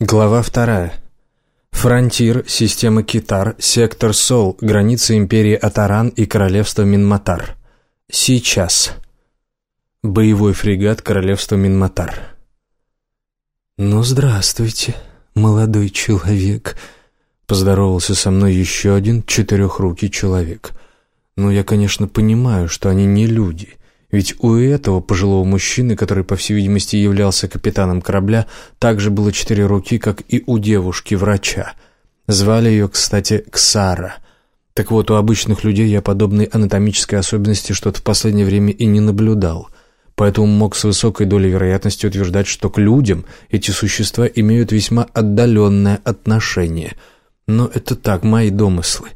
Глава вторая. Фронтир, система Китар, сектор Сол, граница империи Атаран и королевства Минматар. Сейчас. Боевой фрегат королевства Минматар. «Ну, здравствуйте, молодой человек», — поздоровался со мной еще один четырехрукий человек. «Ну, я, конечно, понимаю, что они не люди». Ведь у этого пожилого мужчины, который, по всей видимости, являлся капитаном корабля, также было четыре руки, как и у девушки-врача. Звали ее, кстати, Ксара. Так вот, у обычных людей я подобной анатомической особенности что-то в последнее время и не наблюдал. Поэтому мог с высокой долей вероятности утверждать, что к людям эти существа имеют весьма отдаленное отношение. Но это так, мои домыслы.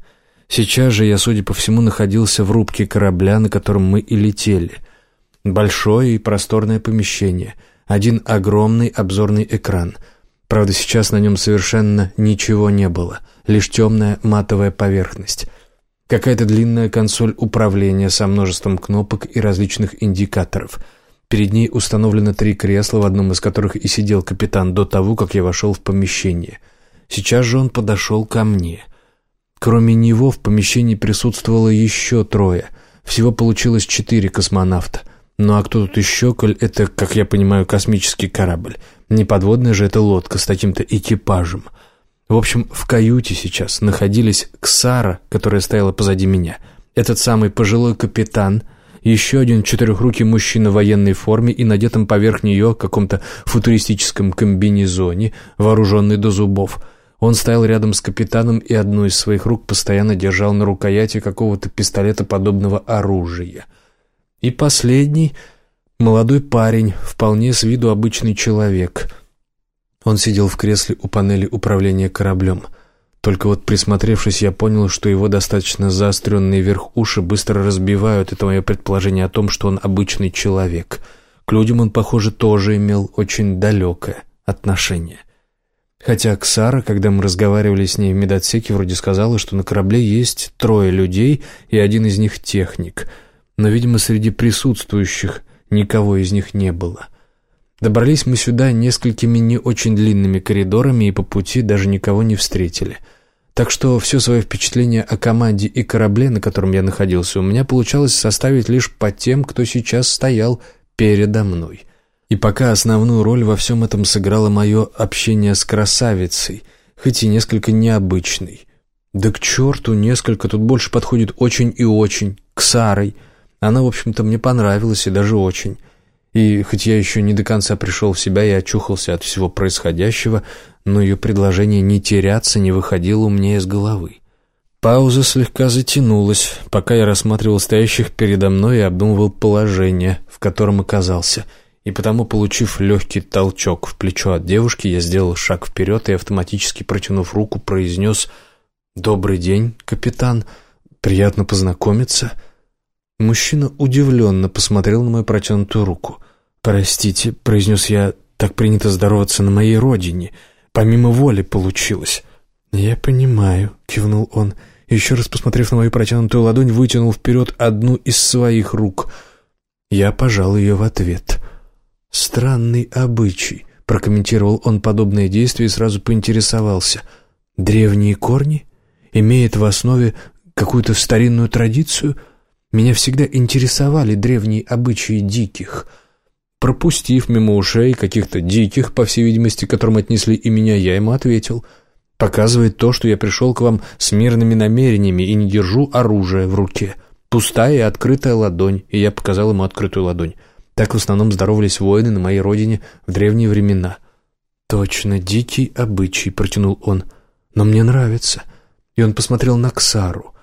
Сейчас же я, судя по всему, находился в рубке корабля, на котором мы и летели. Большое и просторное помещение, один огромный обзорный экран. Правда, сейчас на нем совершенно ничего не было, лишь темная матовая поверхность. Какая-то длинная консоль управления со множеством кнопок и различных индикаторов. Перед ней установлено три кресла, в одном из которых и сидел капитан до того, как я вошел в помещение. Сейчас же он подошел ко мне — Кроме него в помещении присутствовало еще трое. Всего получилось четыре космонавта. Ну а кто тут еще, коль это, как я понимаю, космический корабль? Не подводная же это лодка с таким-то экипажем. В общем, в каюте сейчас находились Ксара, которая стояла позади меня, этот самый пожилой капитан, еще один четырехрукий мужчина в военной форме и надетом поверх нее каком-то футуристическом комбинезоне, вооруженный до зубов – он стоял рядом с капитаном и одну из своих рук постоянно держал на рукояти какого-то пистолета подобного оружия. И последний — молодой парень, вполне с виду обычный человек. Он сидел в кресле у панели управления кораблем. Только вот присмотревшись, я понял, что его достаточно заостренные вверх уши быстро разбивают это мое предположение о том, что он обычный человек. К людям он, похоже, тоже имел очень далекое отношение — Хотя Ксара, когда мы разговаривали с ней в медотсеке, вроде сказала, что на корабле есть трое людей и один из них техник. Но, видимо, среди присутствующих никого из них не было. Добрались мы сюда несколькими не очень длинными коридорами и по пути даже никого не встретили. Так что все свое впечатление о команде и корабле, на котором я находился, у меня получалось составить лишь по тем, кто сейчас стоял передо мной. И пока основную роль во всем этом сыграло мое общение с красавицей, хоть и несколько необычной. Да к черту, несколько, тут больше подходит очень и очень, к Сарой. Она, в общем-то, мне понравилась и даже очень. И хоть я еще не до конца пришел в себя и очухался от всего происходящего, но ее предложение не теряться не выходило у меня из головы. Пауза слегка затянулась, пока я рассматривал стоящих передо мной и обдумывал положение, в котором оказался — и потому, получив легкий толчок в плечо от девушки, я сделал шаг вперед и, автоматически протянув руку, произнес «Добрый день, капитан. Приятно познакомиться». Мужчина удивленно посмотрел на мою протянутую руку. «Простите», — произнес я, — «так принято здороваться на моей родине. Помимо воли получилось». «Я понимаю», — кивнул он. Еще раз посмотрев на мою протянутую ладонь, вытянул вперед одну из своих рук. Я пожал ее в ответ. «Странный обычай», — прокомментировал он подобное действие и сразу поинтересовался. «Древние корни? Имеет в основе какую-то старинную традицию? Меня всегда интересовали древние обычаи диких». Пропустив мимо ушей каких-то диких, по всей видимости, которым отнесли и меня, я ему ответил. «Показывает то, что я пришел к вам с мирными намерениями и не держу оружие в руке. Пустая и открытая ладонь». И я показал ему открытую ладонь. Так в основном здоровались воины на моей родине в древние времена. «Точно, дикий обычай», — протянул он. «Но мне нравится». И он посмотрел на Ксару.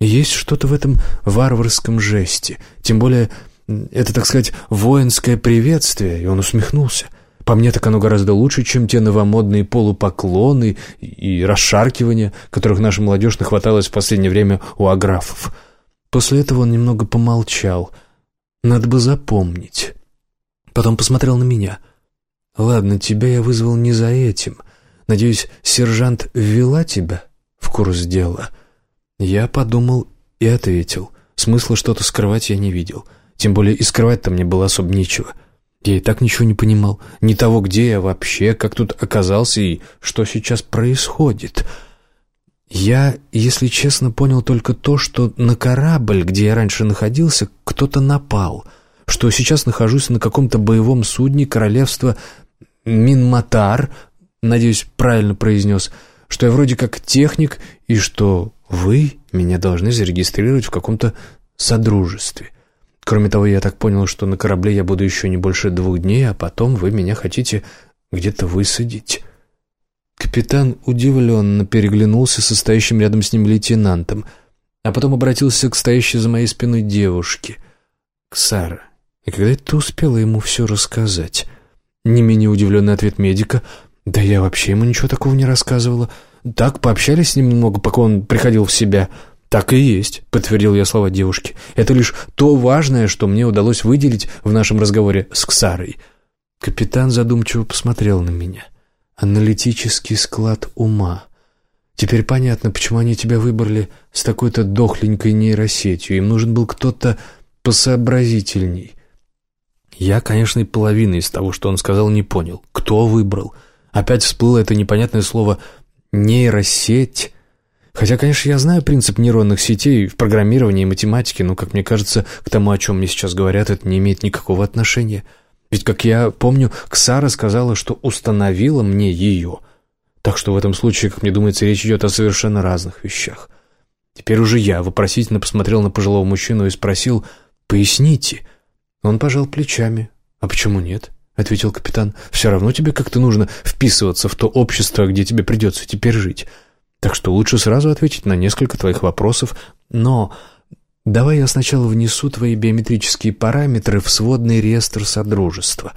Есть что-то в этом варварском жесте. Тем более, это, так сказать, воинское приветствие. И он усмехнулся. По мне так оно гораздо лучше, чем те новомодные полупоклоны и расшаркивания, которых наша молодежь нахваталась в последнее время у аграфов. После этого он немного помолчал — надо бы запомнить. Потом посмотрел на меня. Ладно, тебя я вызвал не за этим. Надеюсь, сержант ввела тебя в курс дела. Я подумал и ответил. Смысла что-то скрывать я не видел. Тем более и скрывать-то мне было особо нечего. Я и так ничего не понимал. Ни того, где я вообще, как тут оказался и что сейчас происходит. Я, если честно, понял только то, что на корабль, где я раньше находился, кто-то напал. Что сейчас нахожусь на каком-то боевом судне королевства Минматар, надеюсь, правильно произнес, что я вроде как техник и что вы меня должны зарегистрировать в каком-то содружестве. Кроме того, я так понял, что на корабле я буду еще не больше двух дней, а потом вы меня хотите где-то высадить». Капитан удивленно переглянулся со стоящим рядом с ним лейтенантом, а потом обратился к стоящей за моей спиной девушке. «Ксара, и когда ты успела ему все рассказать?» Не менее удивленный ответ медика. «Да я вообще ему ничего такого не рассказывала. Так, пообщались с ним немного, пока он приходил в себя. «Так и есть», — подтвердил я слова девушки. «Это лишь то важное, что мне удалось выделить в нашем разговоре с Ксарой». Капитан задумчиво посмотрел на меня. «Аналитический склад ума. Теперь понятно, почему они тебя выбрали с такой-то дохленькой нейросетью. Им нужен был кто-то посообразительней». Я, конечно, и половины из того, что он сказал, не понял. Кто выбрал? Опять всплыло это непонятное слово «нейросеть». Хотя, конечно, я знаю принцип нейронных сетей в программировании и математике, но, как мне кажется, к тому, о чем мне сейчас говорят, это не имеет никакого отношения. Ведь, как я помню, Ксара сказала, что установила мне ее. Так что в этом случае, как мне думается, речь идет о совершенно разных вещах. Теперь уже я вопросительно посмотрел на пожилого мужчину и спросил «Поясните». Он пожал плечами. «А почему нет?» — ответил капитан. «Все равно тебе как-то нужно вписываться в то общество, где тебе придется теперь жить». Так что лучше сразу ответить на несколько твоих вопросов. Но давай я сначала внесу твои биометрические параметры в сводный реестр Содружества.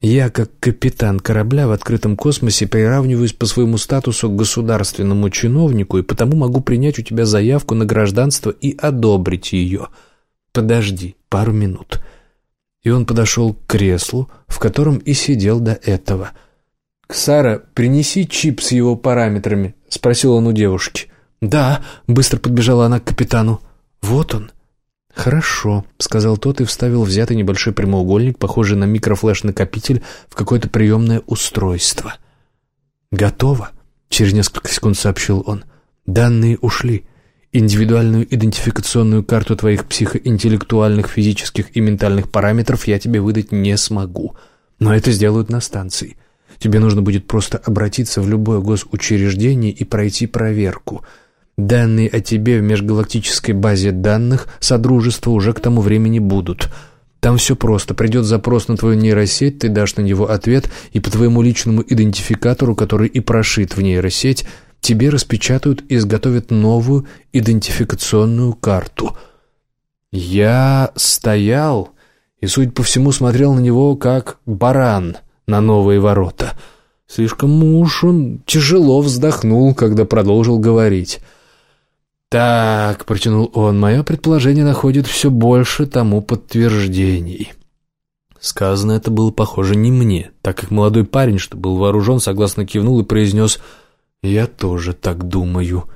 Я, как капитан корабля в открытом космосе, приравниваюсь по своему статусу к государственному чиновнику и потому могу принять у тебя заявку на гражданство и одобрить ее. Подожди пару минут». И он подошел к креслу, в котором и сидел до этого – «Ксара, принеси чип с его параметрами», — спросил он у девушки. «Да», — быстро подбежала она к капитану. «Вот он». «Хорошо», — сказал тот и вставил взятый небольшой прямоугольник, похожий на микрофлеш-накопитель, в какое-то приемное устройство. «Готово», — через несколько секунд сообщил он. «Данные ушли. Индивидуальную идентификационную карту твоих психоинтеллектуальных, физических и ментальных параметров я тебе выдать не смогу. Но это сделают на станции. Тебе нужно будет просто обратиться в любое госучреждение и пройти проверку. Данные о тебе в межгалактической базе данных Содружества уже к тому времени будут. Там все просто. Придет запрос на твою нейросеть, ты дашь на него ответ, и по твоему личному идентификатору, который и прошит в нейросеть, тебе распечатают и изготовят новую идентификационную карту. Я стоял и, судя по всему, смотрел на него как баран — на новые ворота. Слишком уж он тяжело вздохнул, когда продолжил говорить. «Так», — протянул он, — «мое предположение находит все больше тому подтверждений». Сказано это было похоже не мне, так как молодой парень, что был вооружен, согласно кивнул и произнес «Я тоже так думаю».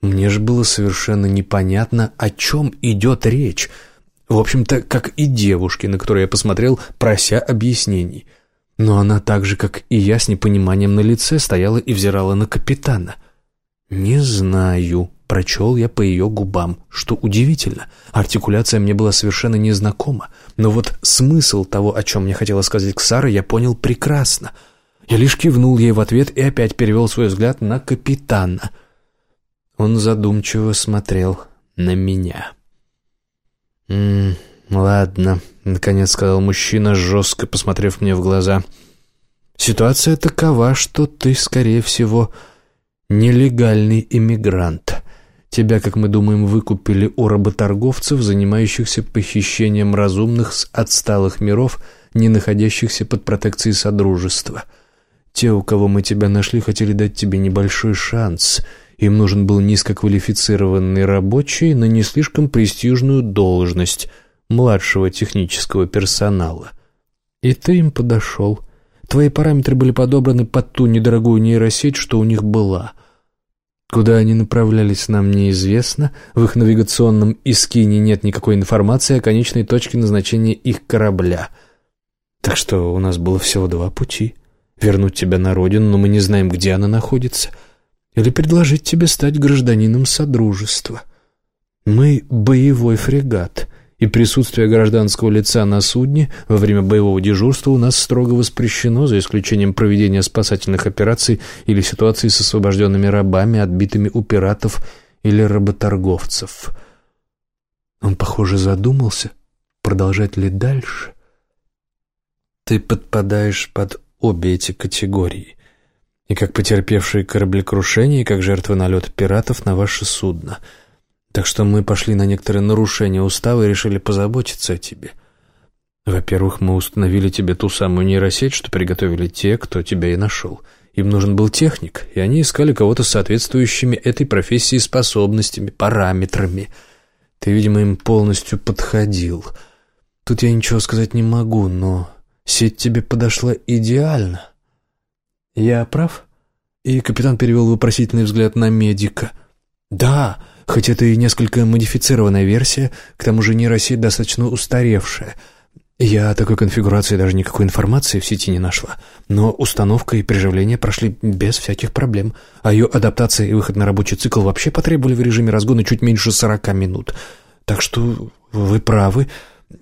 Мне же было совершенно непонятно, о чем идет речь. В общем-то, как и девушке, на которую я посмотрел, прося объяснений — но она так же, как и я, с непониманием на лице стояла и взирала на капитана. «Не знаю», — прочел я по ее губам, что удивительно. Артикуляция мне была совершенно незнакома, но вот смысл того, о чем мне хотела сказать Ксара, я понял прекрасно. Я лишь кивнул ей в ответ и опять перевел свой взгляд на капитана. Он задумчиво смотрел на меня. «М -м, «Ладно», — наконец сказал мужчина, жестко посмотрев мне в глаза. «Ситуация такова, что ты, скорее всего, нелегальный иммигрант. Тебя, как мы думаем, выкупили у работорговцев, занимающихся похищением разумных с отсталых миров, не находящихся под протекцией Содружества. Те, у кого мы тебя нашли, хотели дать тебе небольшой шанс». Им нужен был низкоквалифицированный рабочий на не слишком престижную должность, младшего технического персонала. И ты им подошел. Твои параметры были подобраны под ту недорогую нейросеть, что у них была. Куда они направлялись, нам неизвестно. В их навигационном искине нет никакой информации о конечной точке назначения их корабля. Так что у нас было всего два пути. Вернуть тебя на родину, но мы не знаем, где она находится. Или предложить тебе стать гражданином Содружества. Мы — боевой фрегат, и присутствие гражданского лица на судне во время боевого дежурства у нас строго воспрещено, за исключением проведения спасательных операций или ситуаций с освобожденными рабами, отбитыми у пиратов или работорговцев. Он, похоже, задумался, продолжать ли дальше. Ты подпадаешь под обе эти категории. И как потерпевшие кораблекрушение, и как жертвы налета пиратов на ваше судно — так что мы пошли на некоторые нарушения устава и решили позаботиться о тебе. Во-первых, мы установили тебе ту самую нейросеть, что приготовили те, кто тебя и нашел. Им нужен был техник, и они искали кого-то с соответствующими этой профессии способностями, параметрами. Ты, видимо, им полностью подходил. Тут я ничего сказать не могу, но сеть тебе подошла идеально. Я прав?» И капитан перевел вопросительный взгляд на медика. «Да, Хоть это и несколько модифицированная версия, к тому же нейросеть достаточно устаревшая. Я о такой конфигурации даже никакой информации в сети не нашла. Но установка и приживление прошли без всяких проблем, а ее адаптация и выход на рабочий цикл вообще потребовали в режиме разгона чуть меньше 40 минут. Так что вы правы,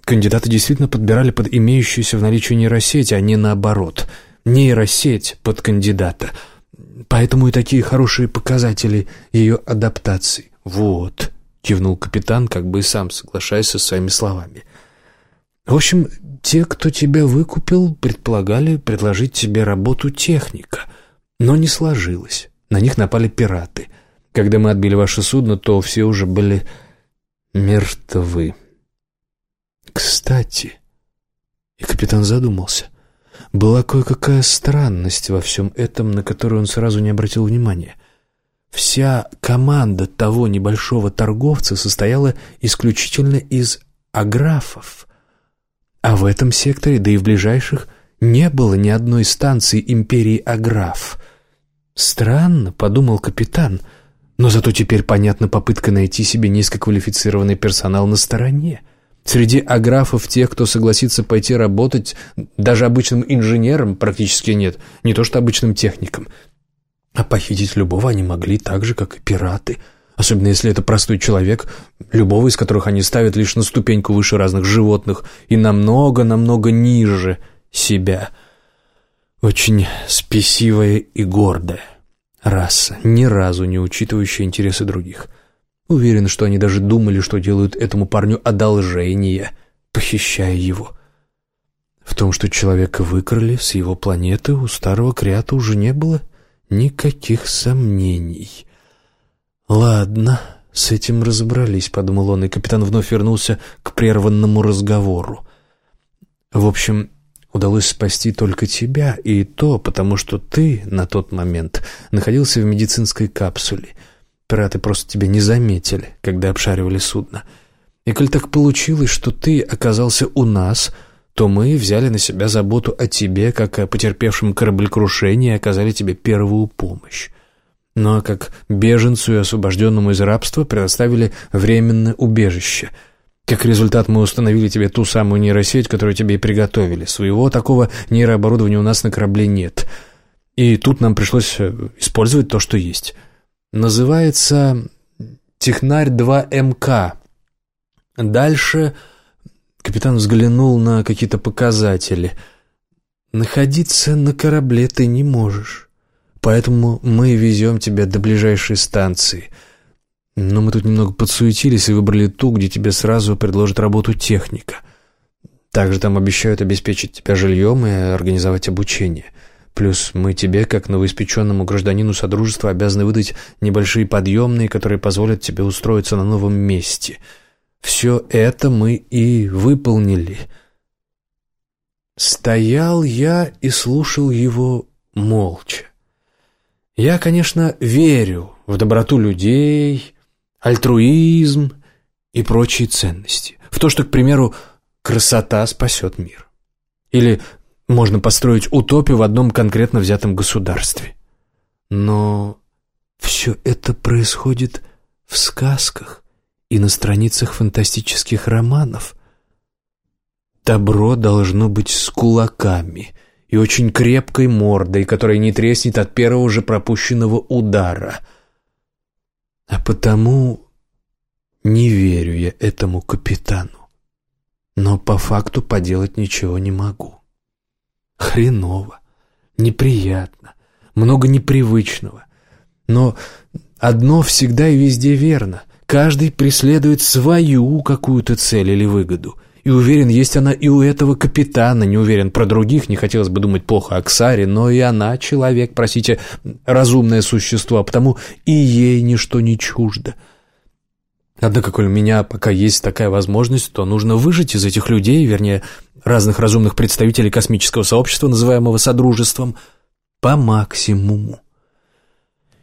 кандидаты действительно подбирали под имеющуюся в наличии нейросеть, а не наоборот. Нейросеть под кандидата. Поэтому и такие хорошие показатели ее адаптации. «Вот», — кивнул капитан, как бы и сам соглашаясь со своими словами. «В общем, те, кто тебя выкупил, предполагали предложить тебе работу техника, но не сложилось. На них напали пираты. Когда мы отбили ваше судно, то все уже были мертвы. Кстати...» И капитан задумался. Была кое-какая странность во всем этом, на которую он сразу не обратил внимания — Вся команда того небольшого торговца состояла исключительно из аграфов. А в этом секторе, да и в ближайших, не было ни одной станции империи аграф. «Странно», — подумал капитан, но зато теперь понятна попытка найти себе низкоквалифицированный персонал на стороне. Среди аграфов тех, кто согласится пойти работать, даже обычным инженерам практически нет, не то что обычным техникам — а похитить любого они могли так же, как и пираты. Особенно если это простой человек, любого из которых они ставят лишь на ступеньку выше разных животных и намного-намного ниже себя. Очень спесивая и гордая раса, ни разу не учитывающая интересы других. Уверен, что они даже думали, что делают этому парню одолжение, похищая его. В том, что человека выкрали с его планеты, у старого Криата уже не было Никаких сомнений. «Ладно, с этим разобрались», — подумал он, и капитан вновь вернулся к прерванному разговору. «В общем, удалось спасти только тебя, и то, потому что ты на тот момент находился в медицинской капсуле. Пираты просто тебя не заметили, когда обшаривали судно. И коль так получилось, что ты оказался у нас...» то мы взяли на себя заботу о тебе, как о потерпевшем кораблекрушении, и оказали тебе первую помощь. Ну а как беженцу и освобожденному из рабства предоставили временное убежище. Как результат мы установили тебе ту самую нейросеть, которую тебе и приготовили. Своего такого нейрооборудования у нас на корабле нет. И тут нам пришлось э, использовать то, что есть. Называется «Технарь 2МК». Дальше Капитан взглянул на какие-то показатели. «Находиться на корабле ты не можешь, поэтому мы везем тебя до ближайшей станции. Но мы тут немного подсуетились и выбрали ту, где тебе сразу предложат работу техника. Также там обещают обеспечить тебя жильем и организовать обучение». Плюс мы тебе, как новоиспеченному гражданину Содружества, обязаны выдать небольшие подъемные, которые позволят тебе устроиться на новом месте. Все это мы и выполнили. Стоял я и слушал его молча. Я, конечно, верю в доброту людей, альтруизм и прочие ценности. В то, что, к примеру, красота спасет мир. Или можно построить утопию в одном конкретно взятом государстве. Но все это происходит в сказках, и на страницах фантастических романов. Добро должно быть с кулаками и очень крепкой мордой, которая не треснет от первого же пропущенного удара. А потому не верю я этому капитану. Но по факту поделать ничего не могу. Хреново, неприятно, много непривычного. Но одно всегда и везде верно. Каждый преследует свою какую-то цель или выгоду. И уверен, есть она и у этого капитана, не уверен про других, не хотелось бы думать плохо о Ксаре, но и она человек, простите, разумное существо, потому и ей ничто не чуждо. Однако, коль у меня пока есть такая возможность, то нужно выжить из этих людей, вернее, разных разумных представителей космического сообщества, называемого Содружеством, по максимуму.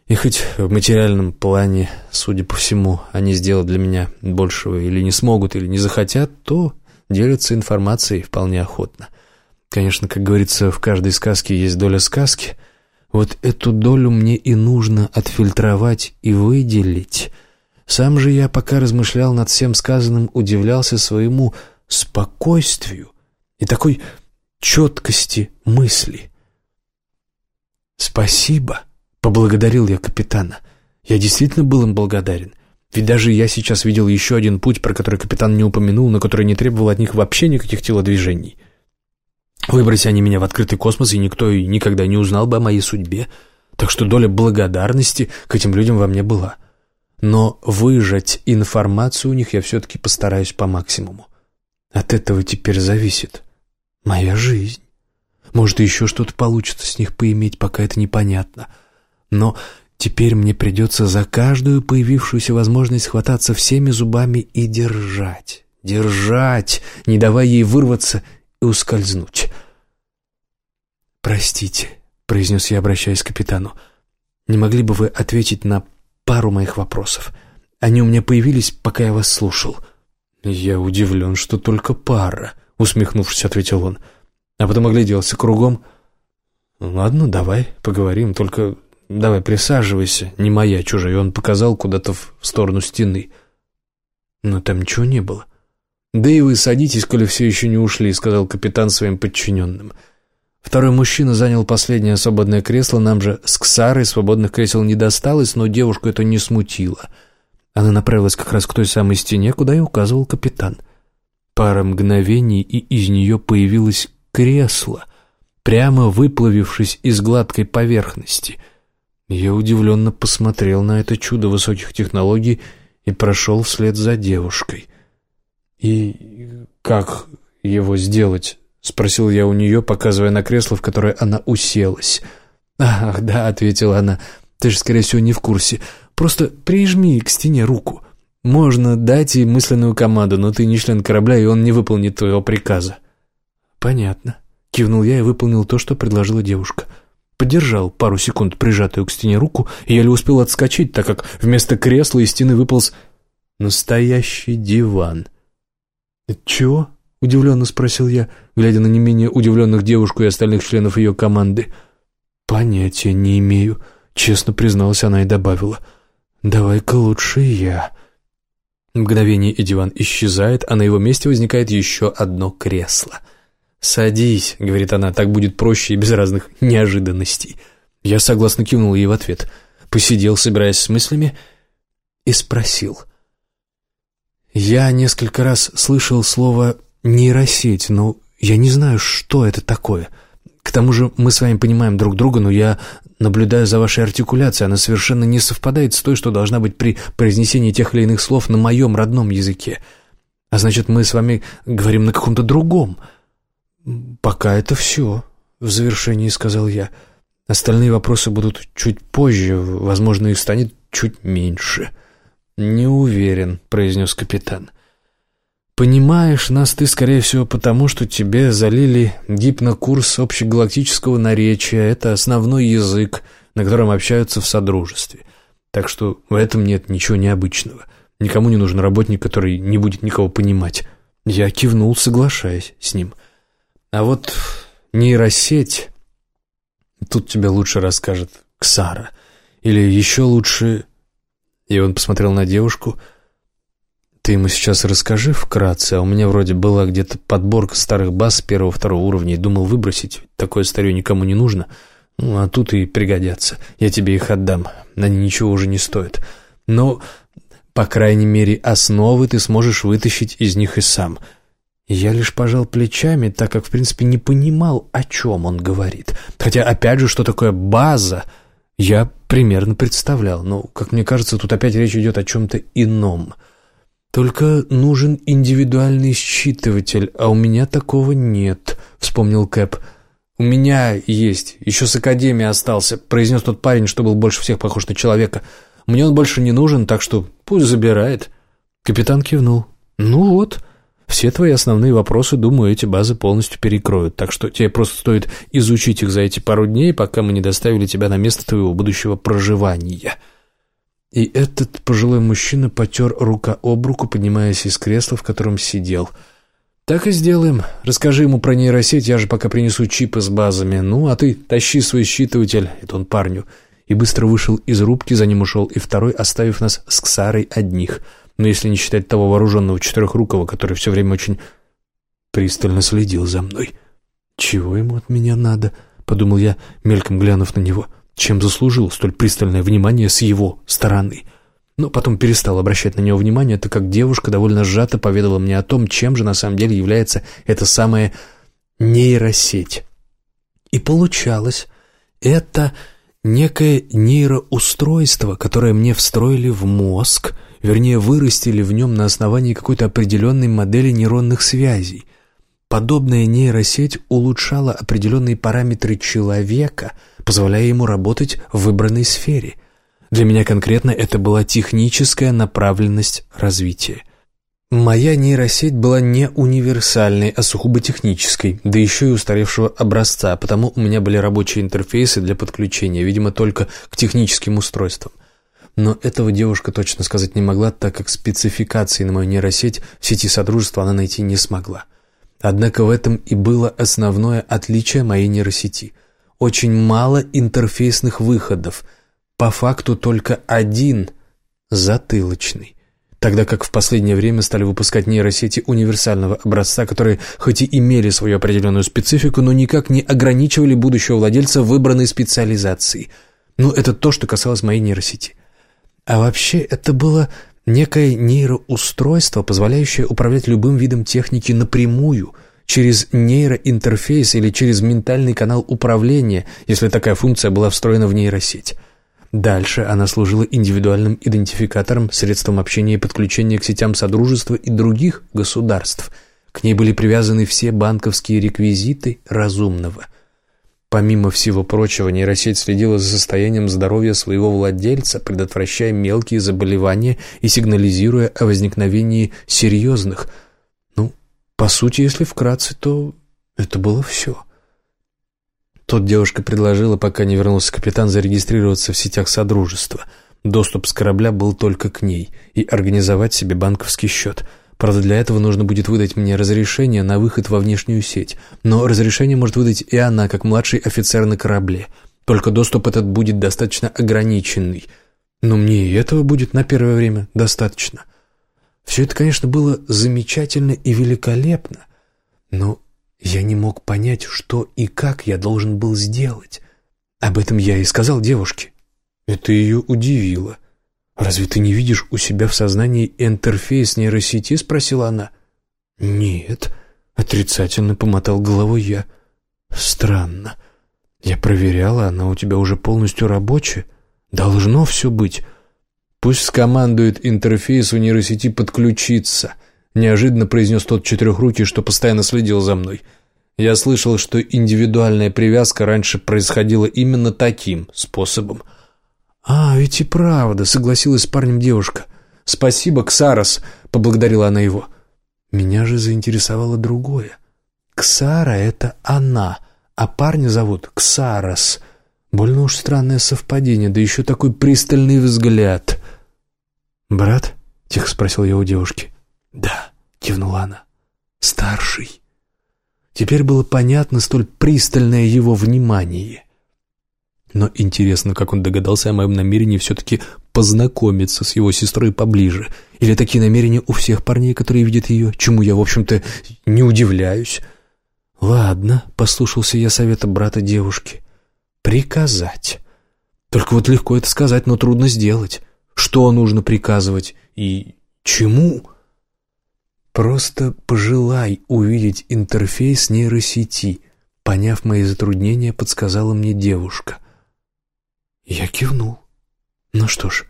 И хоть в материальном плане, судя по всему, они сделать для меня большего или не смогут, или не захотят, то делятся информацией вполне охотно. Конечно, как говорится, в каждой сказке есть доля сказки. Вот эту долю мне и нужно отфильтровать и выделить. Сам же я, пока размышлял над всем сказанным, удивлялся своему спокойствию и такой четкости мысли. «Спасибо», — поблагодарил я капитана. Я действительно был им благодарен. Ведь даже я сейчас видел еще один путь, про который капитан не упомянул, но который не требовал от них вообще никаких телодвижений. Выброси они меня в открытый космос, и никто и никогда не узнал бы о моей судьбе. Так что доля благодарности к этим людям во мне была. Но выжать информацию у них я все-таки постараюсь по максимуму. От этого теперь зависит моя жизнь. Может, еще что-то получится с них поиметь, пока это непонятно. Но теперь мне придется за каждую появившуюся возможность хвататься всеми зубами и держать. Держать, не давая ей вырваться и ускользнуть. «Простите», — произнес я, обращаясь к капитану, — «не могли бы вы ответить на пару моих вопросов? Они у меня появились, пока я вас слушал». «Я удивлен, что только пара», — усмехнувшись, ответил он. А потом огляделся кругом. «Ладно, давай, поговорим, только давай присаживайся, не моя, чужая». И он показал куда-то в сторону стены. Но там ничего не было. «Да и вы садитесь, коли все еще не ушли», — сказал капитан своим подчиненным. Второй мужчина занял последнее свободное кресло, нам же с Ксарой свободных кресел не досталось, но девушку это не смутило. Она направилась как раз к той самой стене, куда и указывал капитан. Пара мгновений, и из нее появилась кресло, прямо выплавившись из гладкой поверхности. Я удивленно посмотрел на это чудо высоких технологий и прошел вслед за девушкой. «И как его сделать?» — спросил я у нее, показывая на кресло, в которое она уселась. «Ах, да», — ответила она, — «ты же, скорее всего, не в курсе. Просто прижми к стене руку. Можно дать ей мысленную команду, но ты не член корабля, и он не выполнит твоего приказа». «Понятно», — кивнул я и выполнил то, что предложила девушка. Подержал пару секунд прижатую к стене руку и еле успел отскочить, так как вместо кресла из стены выполз настоящий диван. «Это чего?» — удивленно спросил я, глядя на не менее удивленных девушку и остальных членов ее команды. «Понятия не имею», — честно призналась она и добавила. «Давай-ка лучше я». Мгновение и диван исчезает, а на его месте возникает еще одно кресло — «Садись», — говорит она, — «так будет проще и без разных неожиданностей». Я согласно кивнул ей в ответ, посидел, собираясь с мыслями, и спросил. «Я несколько раз слышал слово «нейросеть», но я не знаю, что это такое. К тому же мы с вами понимаем друг друга, но я наблюдаю за вашей артикуляцией, она совершенно не совпадает с той, что должна быть при произнесении тех или иных слов на моем родном языке. А значит, мы с вами говорим на каком-то другом». «Пока это все», — в завершении сказал я. «Остальные вопросы будут чуть позже, возможно, их станет чуть меньше». «Не уверен», — произнес капитан. «Понимаешь нас ты, скорее всего, потому, что тебе залили гипнокурс общегалактического наречия. Это основной язык, на котором общаются в Содружестве. Так что в этом нет ничего необычного. Никому не нужен работник, который не будет никого понимать». Я кивнул, соглашаясь с ним — а вот нейросеть... Тут тебе лучше расскажет Ксара. Или еще лучше... И он посмотрел на девушку. Ты ему сейчас расскажи вкратце, а у меня вроде была где-то подборка старых баз первого-второго уровня и думал выбросить. Такое старье никому не нужно. Ну, а тут и пригодятся. Я тебе их отдам. Они ничего уже не стоят. Но, по крайней мере, основы ты сможешь вытащить из них и сам. Я лишь пожал плечами, так как, в принципе, не понимал, о чем он говорит. Хотя, опять же, что такое база, я примерно представлял. Но, как мне кажется, тут опять речь идет о чем-то ином — «Только нужен индивидуальный считыватель, а у меня такого нет», — вспомнил Кэп. «У меня есть, еще с академии остался», — произнес тот парень, что был больше всех похож на человека. «Мне он больше не нужен, так что пусть забирает». Капитан кивнул. «Ну вот, все твои основные вопросы, думаю, эти базы полностью перекроют, так что тебе просто стоит изучить их за эти пару дней, пока мы не доставили тебя на место твоего будущего проживания». И этот пожилой мужчина потер рука об руку, поднимаясь из кресла, в котором сидел. «Так и сделаем. Расскажи ему про нейросеть, я же пока принесу чипы с базами. Ну, а ты тащи свой считыватель». Это он парню. И быстро вышел из рубки, за ним ушел и второй, оставив нас с Ксарой одних. Но если не считать того вооруженного четырехрукого, который все время очень пристально следил за мной. «Чего ему от меня надо?» — подумал я, мельком глянув на него чем заслужил столь пристальное внимание с его стороны. Но потом перестал обращать на него внимание, так как девушка довольно сжато поведала мне о том, чем же на самом деле является эта самая нейросеть. И получалось, это некое нейроустройство, которое мне встроили в мозг, вернее, вырастили в нем на основании какой-то определенной модели нейронных связей. Подобная нейросеть улучшала определенные параметры человека – позволяя ему работать в выбранной сфере. Для меня конкретно это была техническая направленность развития. Моя нейросеть была не универсальной, а сугубо технической, да еще и устаревшего образца, потому у меня были рабочие интерфейсы для подключения, видимо, только к техническим устройствам. Но этого девушка точно сказать не могла, так как спецификации на мою нейросеть в сети Содружества она найти не смогла. Однако в этом и было основное отличие моей нейросети – очень мало интерфейсных выходов, по факту только один – затылочный. Тогда как в последнее время стали выпускать нейросети универсального образца, которые хоть и имели свою определенную специфику, но никак не ограничивали будущего владельца выбранной специализации. Ну, это то, что касалось моей нейросети. А вообще, это было некое нейроустройство, позволяющее управлять любым видом техники напрямую – через нейроинтерфейс или через ментальный канал управления, если такая функция была встроена в нейросеть. Дальше она служила индивидуальным идентификатором, средством общения и подключения к сетям Содружества и других государств. К ней были привязаны все банковские реквизиты разумного. Помимо всего прочего, нейросеть следила за состоянием здоровья своего владельца, предотвращая мелкие заболевания и сигнализируя о возникновении серьезных – по сути, если вкратце, то это было все. Тот девушка предложила, пока не вернулся капитан, зарегистрироваться в сетях Содружества. Доступ с корабля был только к ней и организовать себе банковский счет. Правда, для этого нужно будет выдать мне разрешение на выход во внешнюю сеть. Но разрешение может выдать и она, как младший офицер на корабле. Только доступ этот будет достаточно ограниченный. Но мне и этого будет на первое время достаточно. — все это, конечно, было замечательно и великолепно, но я не мог понять, что и как я должен был сделать. Об этом я и сказал девушке. Это ее удивило. «Разве ты не видишь у себя в сознании интерфейс нейросети?» — спросила она. «Нет», — отрицательно помотал головой я. «Странно. Я проверяла, она у тебя уже полностью рабочая. Должно все быть. «Пусть скомандует интерфейс у нейросети подключиться», — неожиданно произнес тот четырехрукий, что постоянно следил за мной. Я слышал, что индивидуальная привязка раньше происходила именно таким способом. «А, ведь и правда», — согласилась с парнем девушка. «Спасибо, Ксарос», — поблагодарила она его. Меня же заинтересовало другое. Ксара — это она, а парня зовут Ксарос. Больно уж странное совпадение, да еще такой пристальный взгляд. «Брат?» — тихо спросил я у девушки. «Да», — кивнула она. Но интересно, как он догадался о моем намерении все-таки познакомиться с его сестрой поближе. Или такие намерения у всех парней, которые видят ее, чему я, в общем-то, не удивляюсь. «Ладно», — послушался я совета брата девушки. «Приказать». Только вот легко это сказать, но трудно сделать. Что нужно приказывать и чему? Просто пожелай увидеть интерфейс нейросети. Поняв мои затруднения, подсказала мне девушка. Я кивнул. Ну что ж,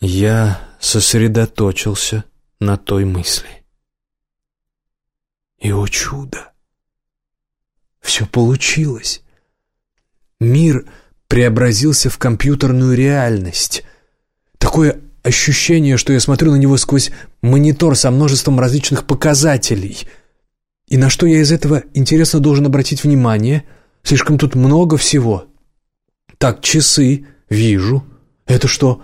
я сосредоточился на той мысли. И, о чудо, все получилось. Мир преобразился в компьютерную реальность. Такое ощущение, что я смотрю на него сквозь монитор со множеством различных показателей. И на что я из этого, интересно, должен обратить внимание? Слишком тут много всего. Так, часы. Вижу. Это что?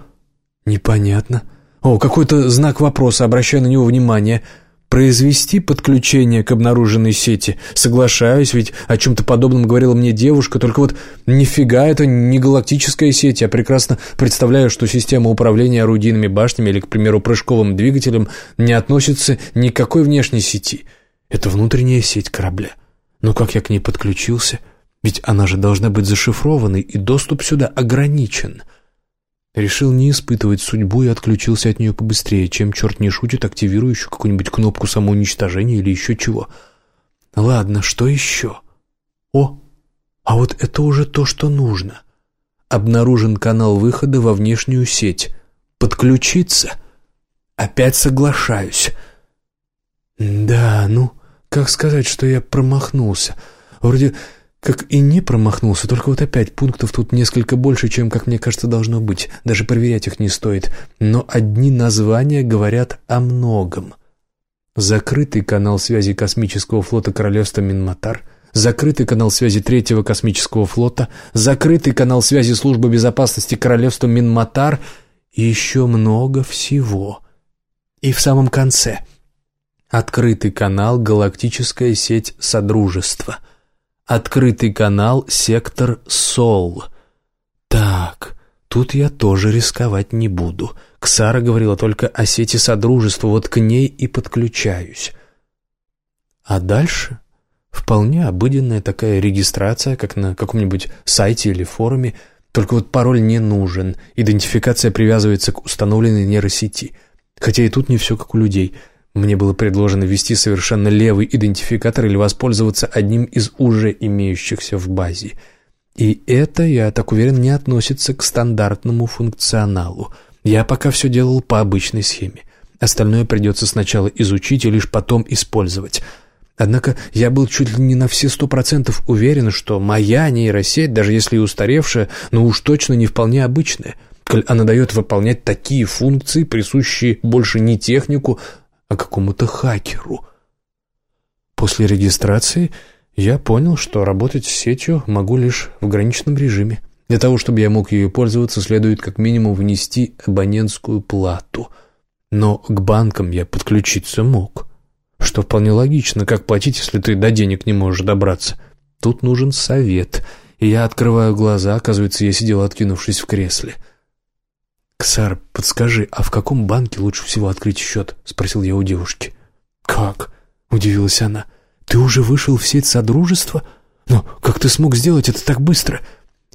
Непонятно. О, какой-то знак вопроса, обращаю на него внимание – произвести подключение к обнаруженной сети. Соглашаюсь, ведь о чем-то подобном говорила мне девушка, только вот нифига это не галактическая сеть. Я прекрасно представляю, что система управления орудийными башнями или, к примеру, прыжковым двигателем не относится ни к какой внешней сети. Это внутренняя сеть корабля. Но как я к ней подключился? Ведь она же должна быть зашифрованной, и доступ сюда ограничен. — Решил не испытывать судьбу и отключился от нее побыстрее, чем черт не шутит, активирующую какую-нибудь кнопку самоуничтожения или еще чего. Ладно, что еще? О, а вот это уже то, что нужно. Обнаружен канал выхода во внешнюю сеть. Подключиться? Опять соглашаюсь. Да, ну, как сказать, что я промахнулся? Вроде как и не промахнулся, только вот опять пунктов тут несколько больше, чем, как мне кажется, должно быть. Даже проверять их не стоит. Но одни названия говорят о многом. Закрытый канал связи космического флота Королевства Минматар, закрытый канал связи Третьего космического флота, закрытый канал связи Службы безопасности Королевства Минматар и еще много всего. И в самом конце открытый канал Галактическая сеть Содружества — Открытый канал «Сектор Сол». Так, тут я тоже рисковать не буду. Ксара говорила только о сети Содружества, вот к ней и подключаюсь. А дальше вполне обыденная такая регистрация, как на каком-нибудь сайте или форуме, только вот пароль не нужен, идентификация привязывается к установленной нейросети. Хотя и тут не все как у людей – мне было предложено ввести совершенно левый идентификатор или воспользоваться одним из уже имеющихся в базе. И это, я так уверен, не относится к стандартному функционалу. Я пока все делал по обычной схеме. Остальное придется сначала изучить и лишь потом использовать. Однако я был чуть ли не на все сто процентов уверен, что моя нейросеть, даже если и устаревшая, но уж точно не вполне обычная – коль она дает выполнять такие функции, присущие больше не технику, а какому-то хакеру. После регистрации я понял, что работать с сетью могу лишь в ограниченном режиме. Для того, чтобы я мог ею пользоваться, следует как минимум внести абонентскую плату. Но к банкам я подключиться мог. Что вполне логично, как платить, если ты до денег не можешь добраться. Тут нужен совет. И я открываю глаза, оказывается, я сидел, откинувшись в кресле. — «Ксар, подскажи, а в каком банке лучше всего открыть счет?» — спросил я у девушки. «Как?» — удивилась она. «Ты уже вышел в сеть Содружества? Но как ты смог сделать это так быстро?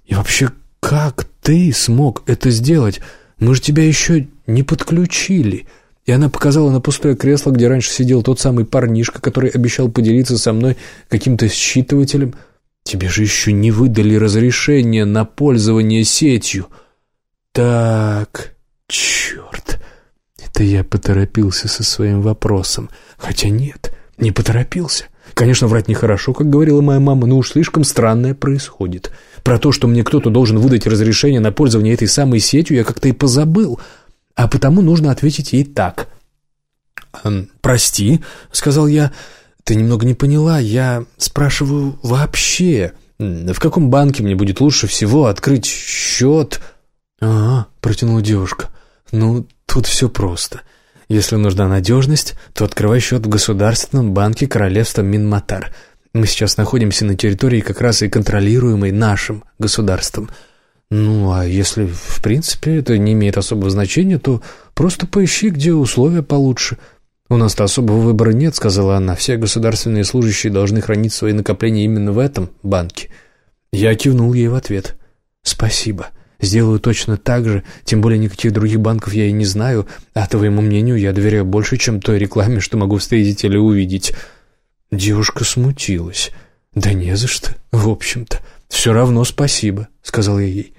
И вообще, как ты смог это сделать? Мы же тебя еще не подключили». И она показала на пустое кресло, где раньше сидел тот самый парнишка, который обещал поделиться со мной каким-то считывателем. «Тебе же еще не выдали разрешение на пользование сетью». Так, черт, это я поторопился со своим вопросом. Хотя нет, не поторопился. Конечно, врать нехорошо, как говорила моя мама, но уж слишком странное происходит. Про то, что мне кто-то должен выдать разрешение на пользование этой самой сетью, я как-то и позабыл. А потому нужно ответить ей так. «Прости», — сказал я, — «ты немного не поняла. Я спрашиваю вообще, в каком банке мне будет лучше всего открыть счет...» «Ага», — протянула девушка. «Ну, тут все просто. Если нужна надежность, то открывай счет в Государственном банке Королевства Минматар. Мы сейчас находимся на территории, как раз и контролируемой нашим государством. Ну, а если, в принципе, это не имеет особого значения, то просто поищи, где условия получше. У нас-то особого выбора нет, сказала она. Все государственные служащие должны хранить свои накопления именно в этом банке. Я кивнул ей в ответ. Спасибо. Сделаю точно так же, тем более никаких других банков я и не знаю, а твоему мнению я доверяю больше, чем той рекламе, что могу встретить или увидеть». Девушка смутилась. «Да не за что, в общем-то. Все равно спасибо», — сказал я ей.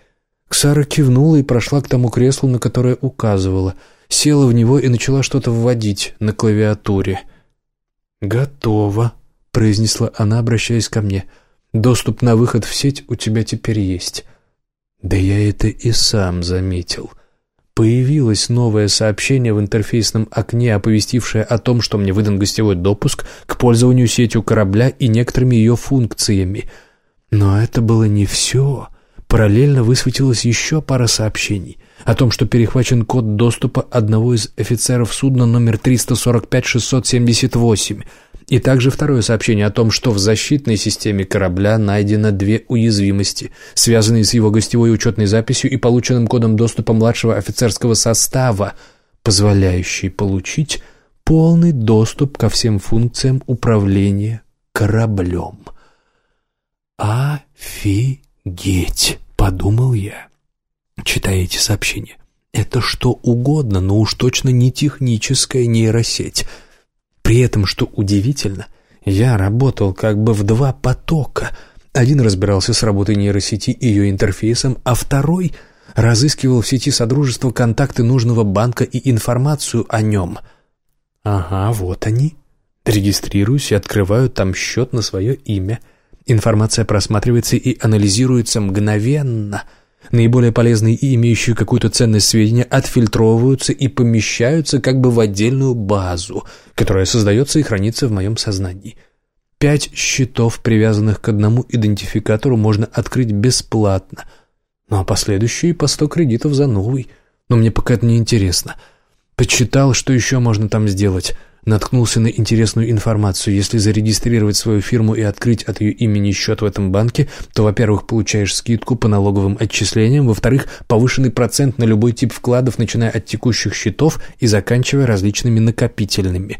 Ксара кивнула и прошла к тому креслу, на которое указывала. Села в него и начала что-то вводить на клавиатуре. «Готово», — произнесла она, обращаясь ко мне. «Доступ на выход в сеть у тебя теперь есть». Да я это и сам заметил. Появилось новое сообщение в интерфейсном окне, оповестившее о том, что мне выдан гостевой допуск к пользованию сетью корабля и некоторыми ее функциями. Но это было не все. Параллельно высветилась еще пара сообщений о том, что перехвачен код доступа одного из офицеров судна номер 345-678, и также второе сообщение о том, что в защитной системе корабля найдено две уязвимости, связанные с его гостевой учетной записью и полученным кодом доступа младшего офицерского состава, позволяющий получить полный доступ ко всем функциям управления кораблем. «Офигеть!» — подумал я, читая эти сообщения. «Это что угодно, но уж точно не техническая нейросеть». При этом, что удивительно, я работал как бы в два потока. Один разбирался с работой нейросети и ее интерфейсом, а второй разыскивал в сети Содружества контакты нужного банка и информацию о нем. Ага, вот они. Регистрируюсь и открываю там счет на свое имя. Информация просматривается и анализируется мгновенно — Наиболее полезные и имеющие какую-то ценность сведения отфильтровываются и помещаются как бы в отдельную базу, которая создается и хранится в моем сознании. Пять счетов, привязанных к одному идентификатору, можно открыть бесплатно, ну а последующие по сто кредитов за новый. Но мне пока это не интересно. Почитал, что еще можно там сделать наткнулся на интересную информацию. Если зарегистрировать свою фирму и открыть от ее имени счет в этом банке, то, во-первых, получаешь скидку по налоговым отчислениям, во-вторых, повышенный процент на любой тип вкладов, начиная от текущих счетов и заканчивая различными накопительными.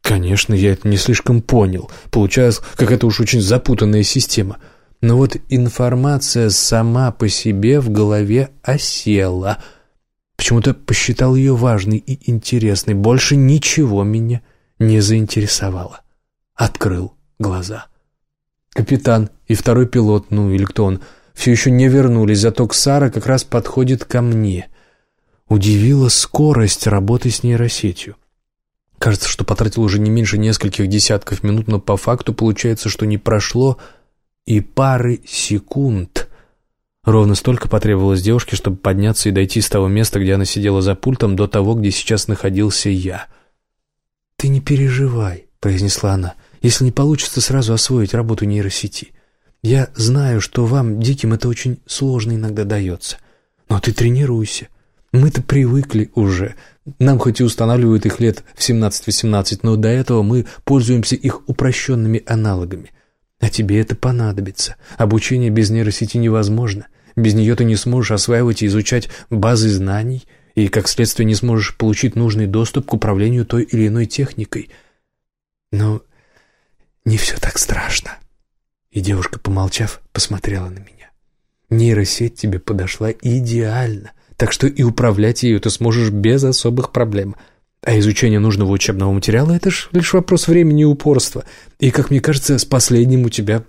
Конечно, я это не слишком понял. Получалось, какая-то уж очень запутанная система. Но вот информация сама по себе в голове осела – Почему-то посчитал ее важной и интересной. Больше ничего меня не заинтересовало. Открыл глаза. Капитан и второй пилот, ну или кто он, все еще не вернулись, зато Ксара как раз подходит ко мне. Удивила скорость работы с нейросетью. Кажется, что потратил уже не меньше нескольких десятков минут, но по факту получается, что не прошло и пары секунд. Ровно столько потребовалось девушке, чтобы подняться и дойти с того места, где она сидела за пультом, до того, где сейчас находился я. «Ты не переживай», — произнесла она, — «если не получится сразу освоить работу нейросети. Я знаю, что вам, диким, это очень сложно иногда дается. Но ты тренируйся. Мы-то привыкли уже. Нам хоть и устанавливают их лет в 17-18, но до этого мы пользуемся их упрощенными аналогами. А тебе это понадобится. Обучение без нейросети невозможно. Без нее ты не сможешь осваивать и изучать базы знаний, и, как следствие, не сможешь получить нужный доступ к управлению той или иной техникой. Но не все так страшно. И девушка, помолчав, посмотрела на меня. Нейросеть тебе подошла идеально, так что и управлять ею ты сможешь без особых проблем. А изучение нужного учебного материала — это ж лишь вопрос времени и упорства. И, как мне кажется, с последним у тебя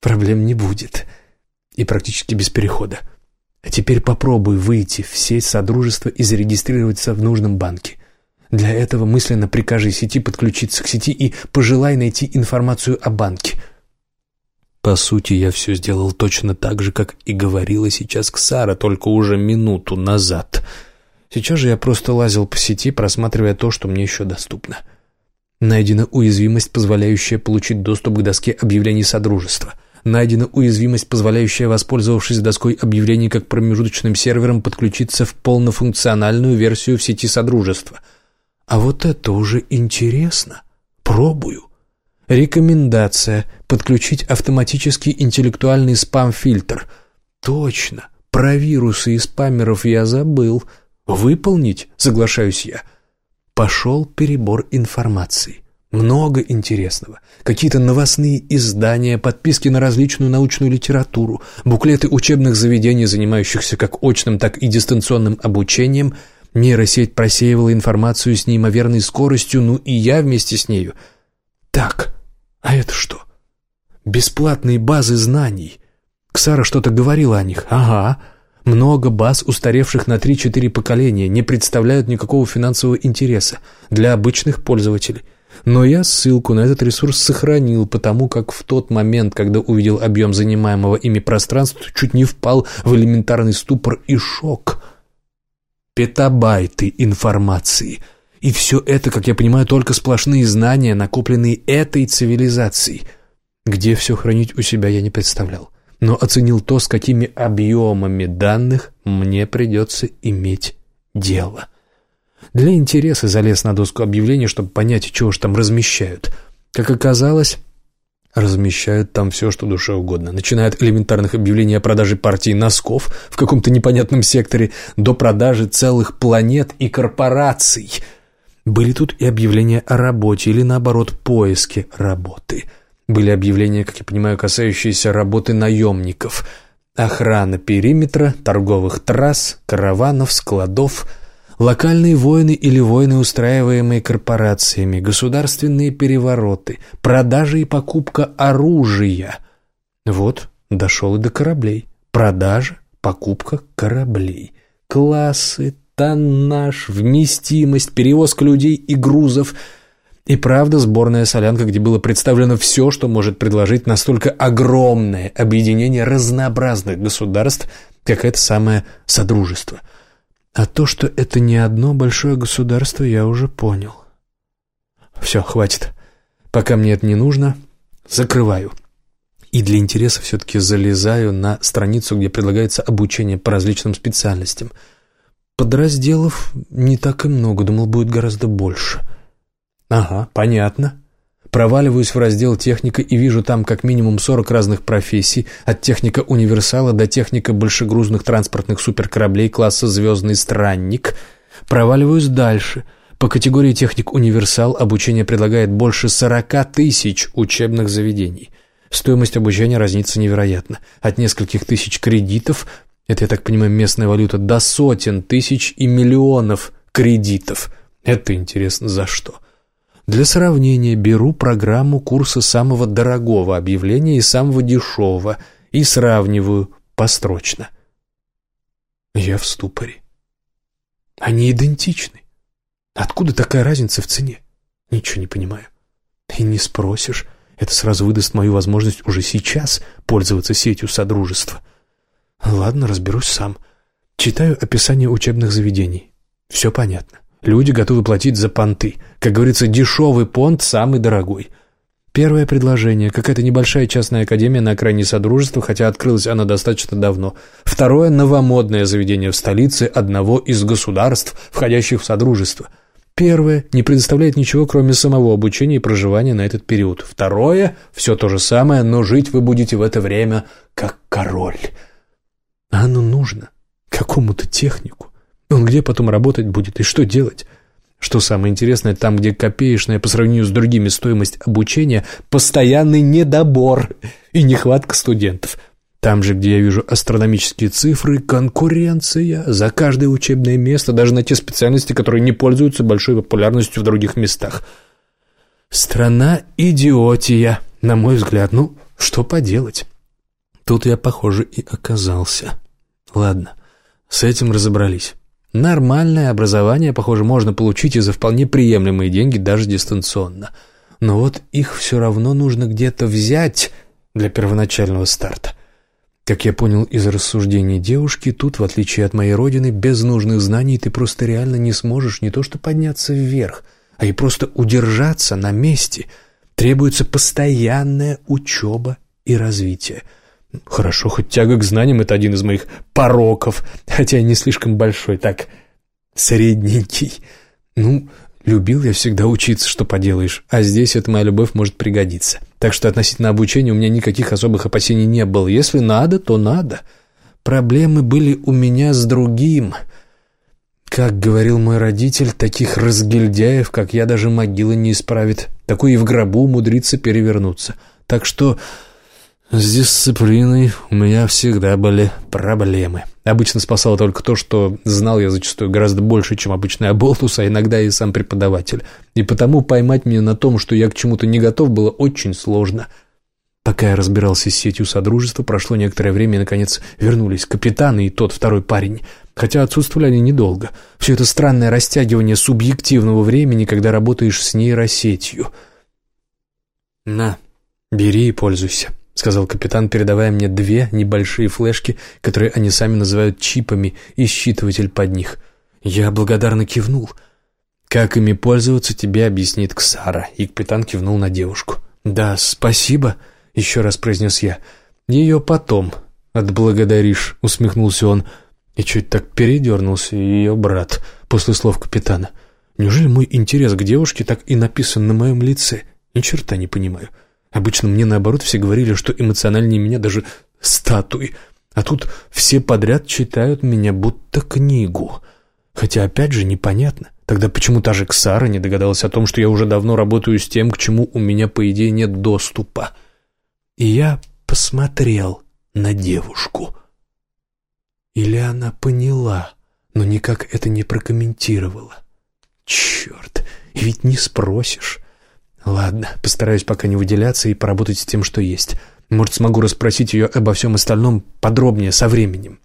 проблем не будет» и практически без перехода. А теперь попробуй выйти в сеть Содружества и зарегистрироваться в нужном банке. Для этого мысленно прикажи сети подключиться к сети и пожелай найти информацию о банке. По сути, я все сделал точно так же, как и говорила сейчас Ксара, только уже минуту назад. Сейчас же я просто лазил по сети, просматривая то, что мне еще доступно. Найдена уязвимость, позволяющая получить доступ к доске объявлений Содружества — Найдена уязвимость, позволяющая, воспользовавшись доской объявлений как промежуточным сервером, подключиться в полнофункциональную версию в сети Содружества. А вот это уже интересно. Пробую. Рекомендация – подключить автоматический интеллектуальный спам-фильтр. Точно, про вирусы и спамеров я забыл. Выполнить, соглашаюсь я. Пошел перебор информации. Много интересного. Какие-то новостные издания, подписки на различную научную литературу, буклеты учебных заведений, занимающихся как очным, так и дистанционным обучением. Нейросеть просеивала информацию с неимоверной скоростью, ну и я вместе с нею. Так, а это что? Бесплатные базы знаний. Ксара что-то говорила о них. Ага. Много баз, устаревших на 3-4 поколения, не представляют никакого финансового интереса для обычных пользователей. Но я ссылку на этот ресурс сохранил, потому как в тот момент, когда увидел объем занимаемого ими пространства, чуть не впал в элементарный ступор и шок. Петабайты информации. И все это, как я понимаю, только сплошные знания, накопленные этой цивилизацией. Где все хранить у себя, я не представлял. Но оценил то, с какими объемами данных мне придется иметь дело. Для интереса залез на доску объявлений, чтобы понять, чего же там размещают. Как оказалось, размещают там все, что душе угодно. Начиная от элементарных объявлений о продаже партии носков в каком-то непонятном секторе до продажи целых планет и корпораций. Были тут и объявления о работе или, наоборот, поиске работы. Были объявления, как я понимаю, касающиеся работы наемников. Охрана периметра, торговых трасс, караванов, складов – Локальные войны или войны, устраиваемые корпорациями, государственные перевороты, продажа и покупка оружия. Вот, дошел и до кораблей. Продажа, покупка кораблей. Классы, тоннаж, вместимость, перевозка людей и грузов – и правда, сборная солянка, где было представлено все, что может предложить настолько огромное объединение разнообразных государств, как это самое Содружество – а то, что это не одно большое государство, я уже понял. Все, хватит. Пока мне это не нужно, закрываю. И для интереса все-таки залезаю на страницу, где предлагается обучение по различным специальностям. Подразделов не так и много, думал, будет гораздо больше. Ага, понятно. Проваливаюсь в раздел техника и вижу там как минимум 40 разных профессий, от техника универсала до техника большегрузных транспортных суперкораблей класса «Звездный странник». Проваливаюсь дальше. По категории техник универсал обучение предлагает больше 40 тысяч учебных заведений. Стоимость обучения разнится невероятно. От нескольких тысяч кредитов, это, я так понимаю, местная валюта, до сотен тысяч и миллионов кредитов. Это интересно за что? – для сравнения беру программу курса самого дорогого объявления и самого дешевого и сравниваю построчно. Я в ступоре. Они идентичны. Откуда такая разница в цене? Ничего не понимаю. И не спросишь. Это сразу выдаст мою возможность уже сейчас пользоваться сетью Содружества. Ладно, разберусь сам. Читаю описание учебных заведений. Все понятно. Люди готовы платить за понты. Как говорится, дешевый понт самый дорогой. Первое предложение. Какая-то небольшая частная академия на окраине Содружества, хотя открылась она достаточно давно. Второе. Новомодное заведение в столице одного из государств, входящих в Содружество. Первое. Не предоставляет ничего, кроме самого обучения и проживания на этот период. Второе. Все то же самое, но жить вы будете в это время как король. А оно нужно какому-то технику. Он где потом работать будет и что делать? Что самое интересное, там, где копеечная по сравнению с другими стоимость обучения, постоянный недобор и нехватка студентов. Там же, где я вижу астрономические цифры, конкуренция за каждое учебное место, даже на те специальности, которые не пользуются большой популярностью в других местах. Страна идиотия, на мой взгляд. Ну, что поделать? Тут я, похоже, и оказался. Ладно, с этим разобрались. Нормальное образование, похоже, можно получить и за вполне приемлемые деньги даже дистанционно. Но вот их все равно нужно где-то взять для первоначального старта. Как я понял из рассуждений девушки, тут, в отличие от моей родины, без нужных знаний ты просто реально не сможешь не то что подняться вверх, а и просто удержаться на месте. Требуется постоянная учеба и развитие – Хорошо, хоть тяга к знаниям — это один из моих пороков, хотя не слишком большой, так, средненький. Ну, Любил я всегда учиться, что поделаешь, а здесь эта моя любовь может пригодиться. Так что относительно обучения у меня никаких особых опасений не было. Если надо, то надо. Проблемы были у меня с другим. Как говорил мой родитель, таких разгильдяев, как я, даже могила не исправит. Такой и в гробу умудрится перевернуться. Так что с дисциплиной у меня всегда были проблемы. Обычно спасало только то, что знал я зачастую гораздо больше, чем обычный оболтус, а иногда и сам преподаватель. И потому поймать меня на том, что я к чему-то не готов, было очень сложно. Пока я разбирался с сетью Содружества, прошло некоторое время, и, наконец, вернулись капитан и тот второй парень. Хотя отсутствовали они недолго. Все это странное растягивание субъективного времени, когда работаешь с нейросетью. «На, бери и пользуйся», сказал капитан, передавая мне две небольшие флешки, которые они сами называют чипами, и считыватель под них. Я благодарно кивнул. «Как ими пользоваться, тебе объяснит Ксара», и капитан кивнул на девушку. «Да, спасибо», — еще раз произнес я. «Ее потом отблагодаришь», — усмехнулся он. И чуть так передернулся ее брат после слов капитана. «Неужели мой интерес к девушке так и написан на моем лице? Ни черта не понимаю». Обычно мне, наоборот, все говорили, что эмоциональнее меня даже статуи. А тут все подряд читают меня будто книгу. Хотя, опять же, непонятно. Тогда почему та же Ксара не догадалась о том, что я уже давно работаю с тем, к чему у меня, по идее, нет доступа? И я посмотрел на девушку. Или она поняла, но никак это не прокомментировала. Черт, ведь не спросишь. Ладно, постараюсь пока не выделяться и поработать с тем, что есть. Может, смогу расспросить ее обо всем остальном подробнее, со временем.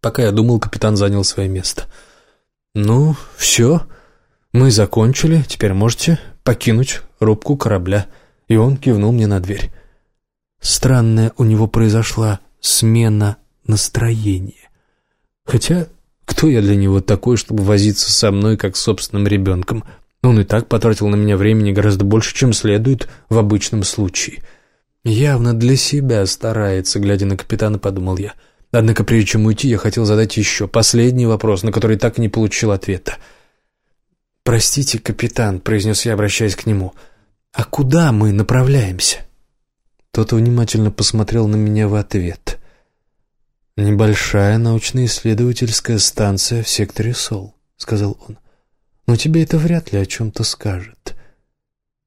Пока я думал, капитан занял свое место. «Ну, все. Мы закончили. Теперь можете покинуть рубку корабля». И он кивнул мне на дверь. Странная у него произошла смена настроения. Хотя, кто я для него такой, чтобы возиться со мной, как с собственным ребенком?» Он и так потратил на меня времени гораздо больше, чем следует в обычном случае. Явно для себя старается, глядя на капитана, подумал я. Однако прежде чем уйти, я хотел задать еще последний вопрос, на который так и не получил ответа. «Простите, капитан», — произнес я, обращаясь к нему, — «а куда мы направляемся?» Тот внимательно посмотрел на меня в ответ. «Небольшая научно-исследовательская станция в секторе Сол», — сказал он но тебе это вряд ли о чем-то скажет».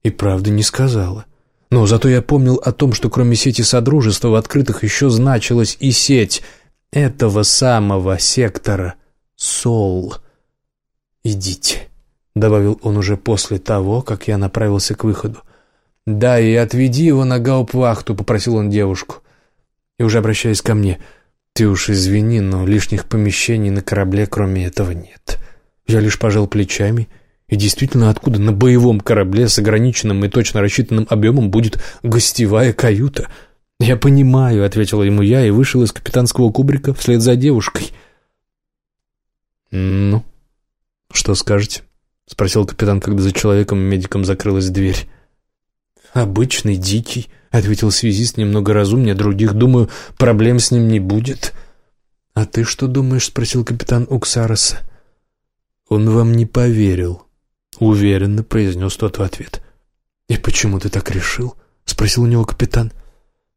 И правда не сказала. Но зато я помнил о том, что кроме сети Содружества в открытых еще значилась и сеть этого самого сектора СОЛ. «Идите», — добавил он уже после того, как я направился к выходу. «Да, и отведи его на гауптвахту», — попросил он девушку. И уже обращаясь ко мне, «Ты уж извини, но лишних помещений на корабле кроме этого нет». Я лишь пожал плечами. И действительно, откуда на боевом корабле с ограниченным и точно рассчитанным объемом будет гостевая каюта? «Я понимаю», — ответила ему я и вышел из капитанского кубрика вслед за девушкой. «Ну, что скажете?» — спросил капитан, когда за человеком-медиком закрылась дверь. «Обычный, дикий», — ответил связист немного разумнее других. «Думаю, проблем с ним не будет». «А ты что думаешь?» — спросил капитан Уксароса. «Он вам не поверил», — уверенно произнес тот в ответ. «И почему ты так решил?» — спросил у него капитан.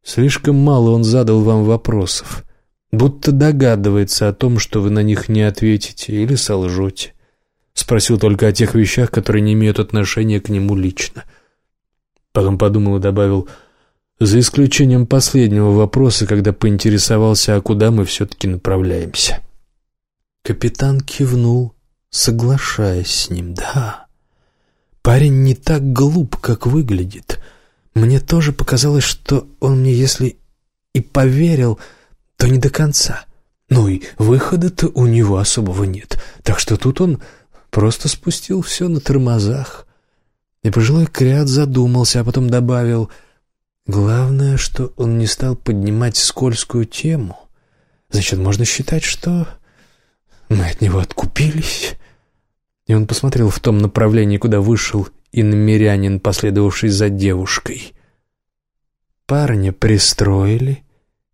«Слишком мало он задал вам вопросов, будто догадывается о том, что вы на них не ответите или солжете. Спросил только о тех вещах, которые не имеют отношения к нему лично». Потом подумал и добавил, «За исключением последнего вопроса, когда поинтересовался, а куда мы все-таки направляемся». Капитан кивнул соглашаясь с ним. Да, парень не так глуп, как выглядит. Мне тоже показалось, что он мне, если и поверил, то не до конца. Ну и выхода-то у него особого нет, так что тут он просто спустил все на тормозах. И пожилой крят задумался, а потом добавил, «Главное, что он не стал поднимать скользкую тему. Значит, можно считать, что мы от него откупились». И он посмотрел в том направлении, куда вышел иномерянин, последовавший за девушкой. «Парня пристроили,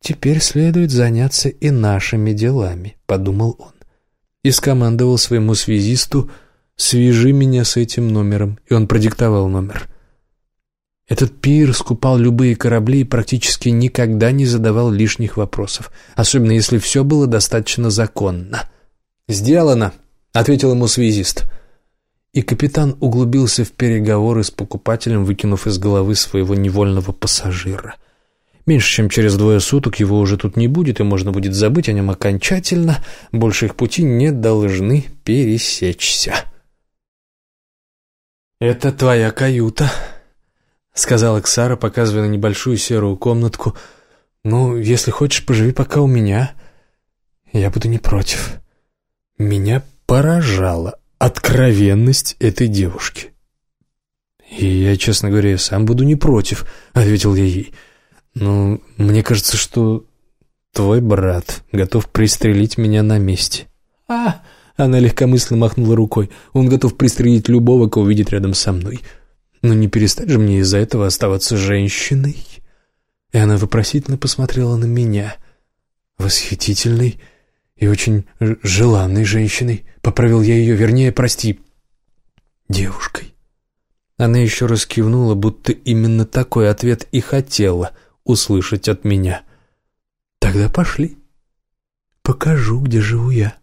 теперь следует заняться и нашими делами», — подумал он. И скомандовал своему связисту «Свяжи меня с этим номером». И он продиктовал номер. Этот пир скупал любые корабли и практически никогда не задавал лишних вопросов, особенно если все было достаточно законно. «Сделано», — ответил ему связист. И капитан углубился в переговоры с покупателем, выкинув из головы своего невольного пассажира. Меньше чем через двое суток его уже тут не будет, и можно будет забыть о нем окончательно. Больше их пути не должны пересечься. «Это твоя каюта», — сказала Ксара, показывая на небольшую серую комнатку. «Ну, если хочешь, поживи пока у меня. Я буду не против». Меня поражала откровенность этой девушки. «И я, честно говоря, сам буду не против», — ответил я ей. «Ну, мне кажется, что твой брат готов пристрелить меня на месте». «А!» — она легкомысленно махнула рукой. «Он готов пристрелить любого, кого увидит рядом со мной. Но не перестать же мне из-за этого оставаться женщиной». И она вопросительно посмотрела на меня. «Восхитительный и очень желанной женщиной», — поправил я ее, вернее, прости, девушкой. Она еще раз кивнула, будто именно такой ответ и хотела — услышать от меня. «Тогда пошли. Покажу, где живу я».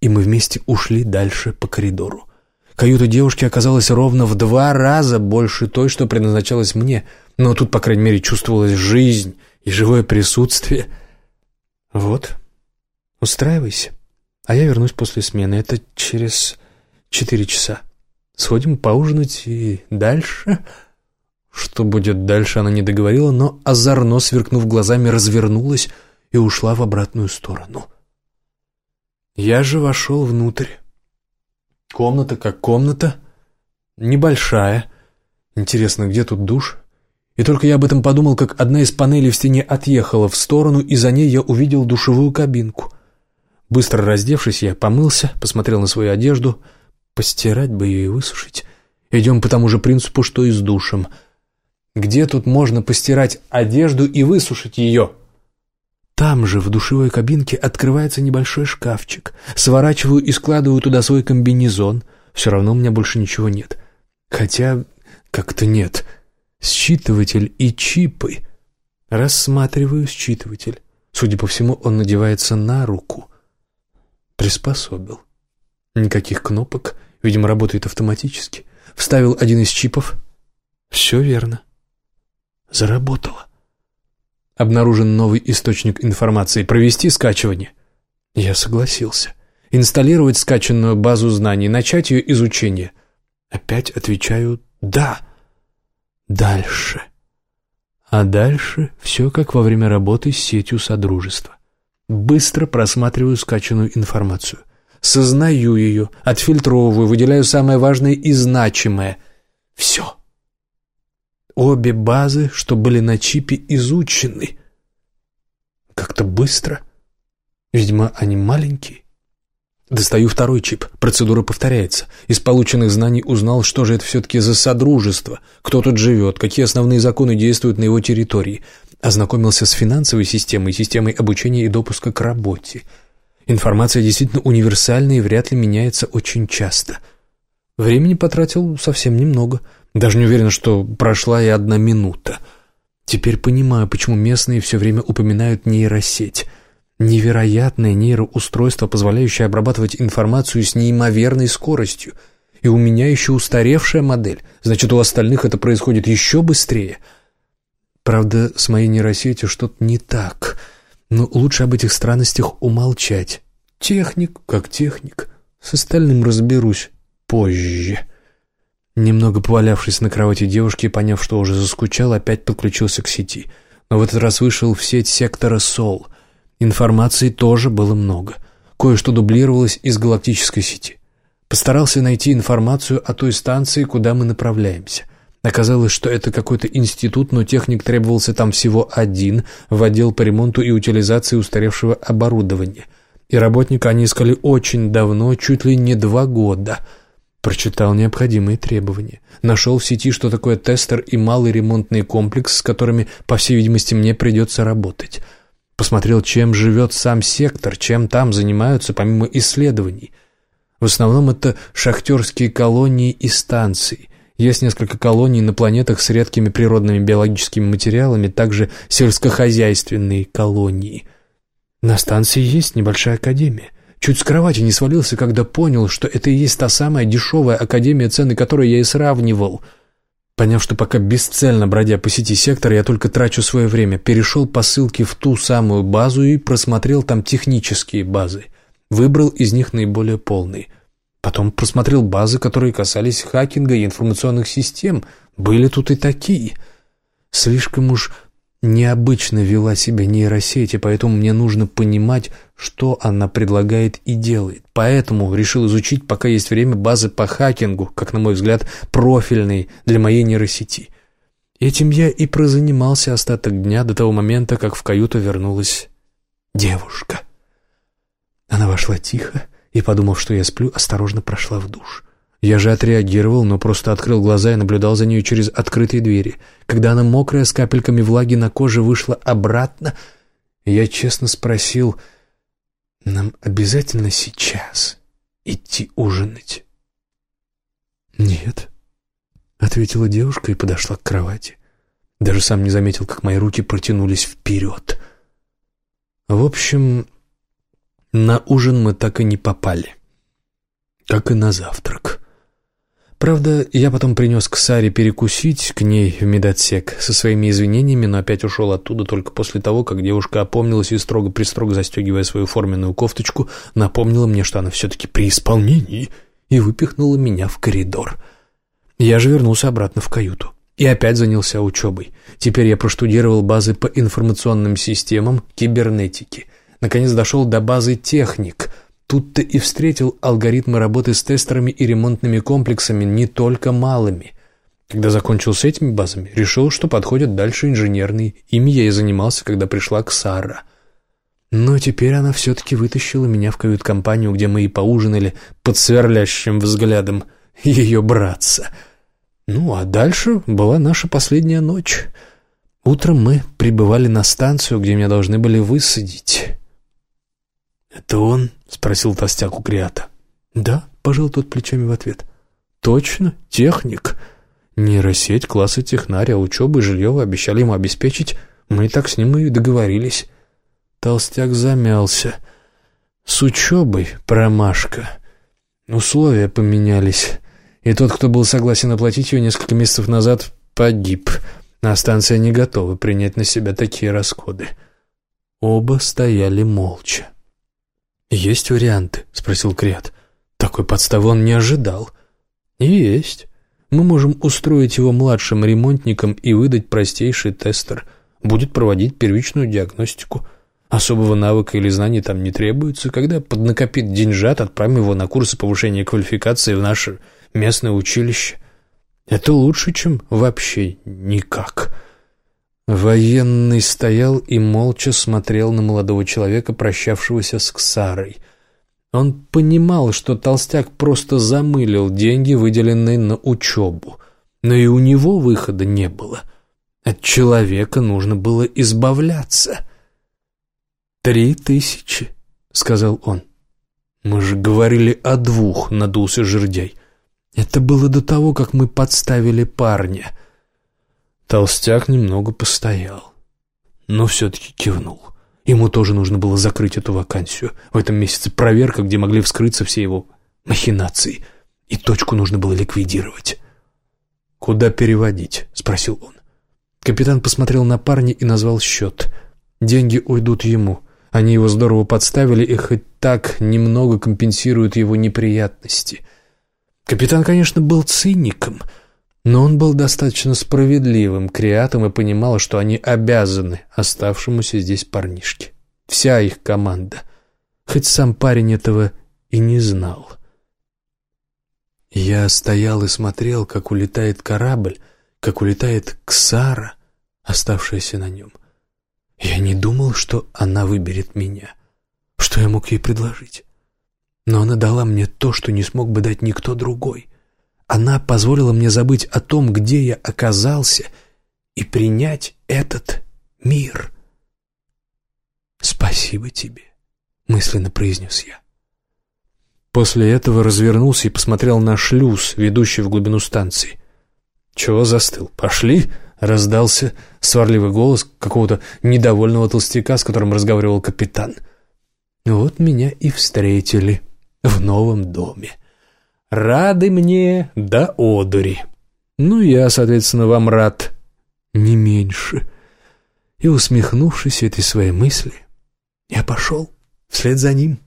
И мы вместе ушли дальше по коридору. Каюта девушки оказалась ровно в два раза больше той, что предназначалась мне, но тут, по крайней мере, чувствовалась жизнь и живое присутствие. «Вот, устраивайся, а я вернусь после смены. Это через четыре часа. Сходим поужинать и дальше...» Что будет дальше, она не договорила, но озорно, сверкнув глазами, развернулась и ушла в обратную сторону. Я же вошел внутрь. Комната как комната, небольшая. Интересно, где тут душ? И только я об этом подумал, как одна из панелей в стене отъехала в сторону, и за ней я увидел душевую кабинку. Быстро раздевшись, я помылся, посмотрел на свою одежду. Постирать бы ее и высушить. Идем по тому же принципу, что и с душем — где тут можно постирать одежду и высушить ее? Там же, в душевой кабинке, открывается небольшой шкафчик. Сворачиваю и складываю туда свой комбинезон. Все равно у меня больше ничего нет. Хотя, как-то нет. Считыватель и чипы. Рассматриваю считыватель. Судя по всему, он надевается на руку. Приспособил. Никаких кнопок. Видимо, работает автоматически. Вставил один из чипов. Все верно. Заработало. Обнаружен новый источник информации. Провести скачивание. Я согласился. Инсталлировать скачанную базу знаний, начать ее изучение. Опять отвечаю «да». Дальше. А дальше все как во время работы с сетью Содружества. Быстро просматриваю скачанную информацию. Сознаю ее, отфильтровываю, выделяю самое важное и значимое. Все. Обе базы, что были на чипе, изучены. Как-то быстро. Видимо, они маленькие. Достаю второй чип. Процедура повторяется. Из полученных знаний узнал, что же это все-таки за содружество, кто тут живет, какие основные законы действуют на его территории. Ознакомился с финансовой системой, системой обучения и допуска к работе. Информация действительно универсальная и вряд ли меняется очень часто. Времени потратил совсем немного – даже не уверен, что прошла и одна минута. Теперь понимаю, почему местные все время упоминают нейросеть. Невероятное нейроустройство, позволяющее обрабатывать информацию с неимоверной скоростью. И у меня еще устаревшая модель, значит, у остальных это происходит еще быстрее. Правда, с моей нейросетью что-то не так. Но лучше об этих странностях умолчать. Техник как техник. С остальным разберусь позже. Немного повалявшись на кровати девушки и поняв, что уже заскучал, опять подключился к сети. Но в этот раз вышел в сеть сектора СОЛ. Информации тоже было много. Кое-что дублировалось из галактической сети. Постарался найти информацию о той станции, куда мы направляемся. Оказалось, что это какой-то институт, но техник требовался там всего один, в отдел по ремонту и утилизации устаревшего оборудования. И работника они искали очень давно, чуть ли не два года – Прочитал необходимые требования. Нашел в сети, что такое тестер и малый ремонтный комплекс, с которыми, по всей видимости, мне придется работать. Посмотрел, чем живет сам сектор, чем там занимаются, помимо исследований. В основном это шахтерские колонии и станции. Есть несколько колоний на планетах с редкими природными биологическими материалами, также сельскохозяйственные колонии. На станции есть небольшая академия. Чуть с кровати не свалился, когда понял, что это и есть та самая дешевая академия, цены которой я и сравнивал. Поняв, что пока бесцельно бродя по сети сектора, я только трачу свое время, перешел по ссылке в ту самую базу и просмотрел там технические базы. Выбрал из них наиболее полные. Потом просмотрел базы, которые касались хакинга и информационных систем. Были тут и такие. Слишком уж необычно вела себя нейросеть, и поэтому мне нужно понимать, что она предлагает и делает. Поэтому решил изучить, пока есть время, базы по хакингу, как, на мой взгляд, профильные для моей нейросети. Этим я и прозанимался остаток дня до того момента, как в каюту вернулась девушка. Она вошла тихо и, подумав, что я сплю, осторожно прошла в душ. Я же отреагировал, но просто открыл глаза и наблюдал за ней через открытые двери. Когда она, мокрая, с капельками влаги на коже, вышла обратно, я честно спросил, «Нам обязательно сейчас идти ужинать?» «Нет», — ответила девушка и подошла к кровати. Даже сам не заметил, как мои руки протянулись вперед. В общем, на ужин мы так и не попали, как и на завтрак. Правда, я потом принес к Саре перекусить, к ней в медотсек, со своими извинениями, но опять ушел оттуда только после того, как девушка опомнилась и строго-пристрого застегивая свою форменную кофточку, напомнила мне, что она все-таки при исполнении, и выпихнула меня в коридор. Я же вернулся обратно в каюту. И опять занялся учебой. Теперь я проштудировал базы по информационным системам кибернетики. Наконец дошел до базы техник — Тут-то и встретил алгоритмы работы с тестерами и ремонтными комплексами, не только малыми. Когда закончил с этими базами, решил, что подходят дальше инженерные. Ими я и занимался, когда пришла к Сара. Но теперь она все-таки вытащила меня в кают-компанию, где мы и поужинали под сверлящим взглядом ее братца. Ну, а дальше была наша последняя ночь. Утром мы прибывали на станцию, где меня должны были высадить. «Это он?» — спросил толстяк у Криата. «Да», — пожал тот плечами в ответ. «Точно, техник. Нейросеть а учебу и жилье вы обещали ему обеспечить. Мы и так с ним и договорились». Толстяк замялся. «С учебой промашка. Условия поменялись, и тот, кто был согласен оплатить ее несколько месяцев назад, погиб, а станция не готова принять на себя такие расходы». Оба стояли молча. «Есть варианты?» — спросил Криат. Такой подставы он не ожидал. «Есть. Мы можем устроить его младшим ремонтником и выдать простейший тестер. Будет проводить первичную диагностику. Особого навыка или знаний там не требуется. Когда поднакопит деньжат, отправим его на курсы повышения квалификации в наше местное училище. Это лучше, чем вообще никак». Военный стоял и молча смотрел на молодого человека, прощавшегося с Ксарой. Он понимал, что толстяк просто замылил деньги, выделенные на учебу. Но и у него выхода не было. От человека нужно было избавляться. «Три тысячи», — сказал он. «Мы же говорили о двух», — надулся жердяй. «Это было до того, как мы подставили парня». Толстяк немного постоял, но все-таки кивнул. Ему тоже нужно было закрыть эту вакансию. В этом месяце проверка, где могли вскрыться все его махинации, и точку нужно было ликвидировать. «Куда переводить?» — спросил он. Капитан посмотрел на парня и назвал счет. Деньги уйдут ему. Они его здорово подставили и хоть так немного компенсируют его неприятности. Капитан, конечно, был циником — но он был достаточно справедливым креатом и понимал, что они обязаны оставшемуся здесь парнишке. Вся их команда. Хоть сам парень этого и не знал. Я стоял и смотрел, как улетает корабль, как улетает Ксара, оставшаяся на нем. Я не думал, что она выберет меня. Что я мог ей предложить? Но она дала мне то, что не смог бы дать никто другой — она позволила мне забыть о том, где я оказался, и принять этот мир. «Спасибо тебе», — мысленно произнес я. После этого развернулся и посмотрел на шлюз, ведущий в глубину станции. «Чего застыл? Пошли!» — раздался сварливый голос какого-то недовольного толстяка, с которым разговаривал капитан. «Вот меня и встретили в новом доме. Рады мне до одури. Ну, я, соответственно, вам рад не меньше». И, усмехнувшись этой своей мысли, я пошел вслед за ним.